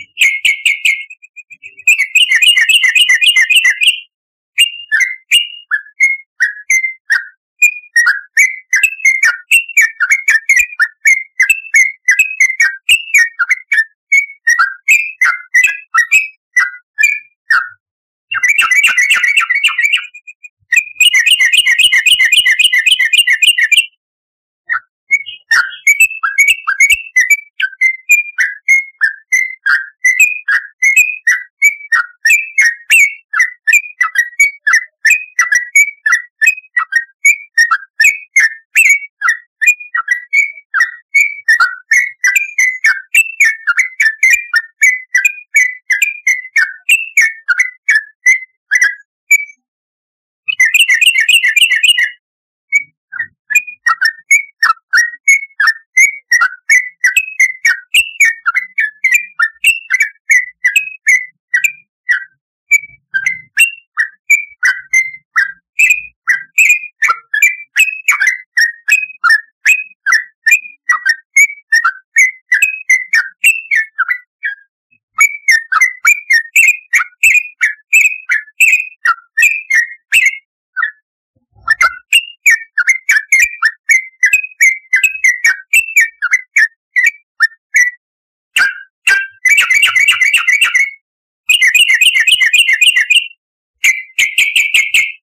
each.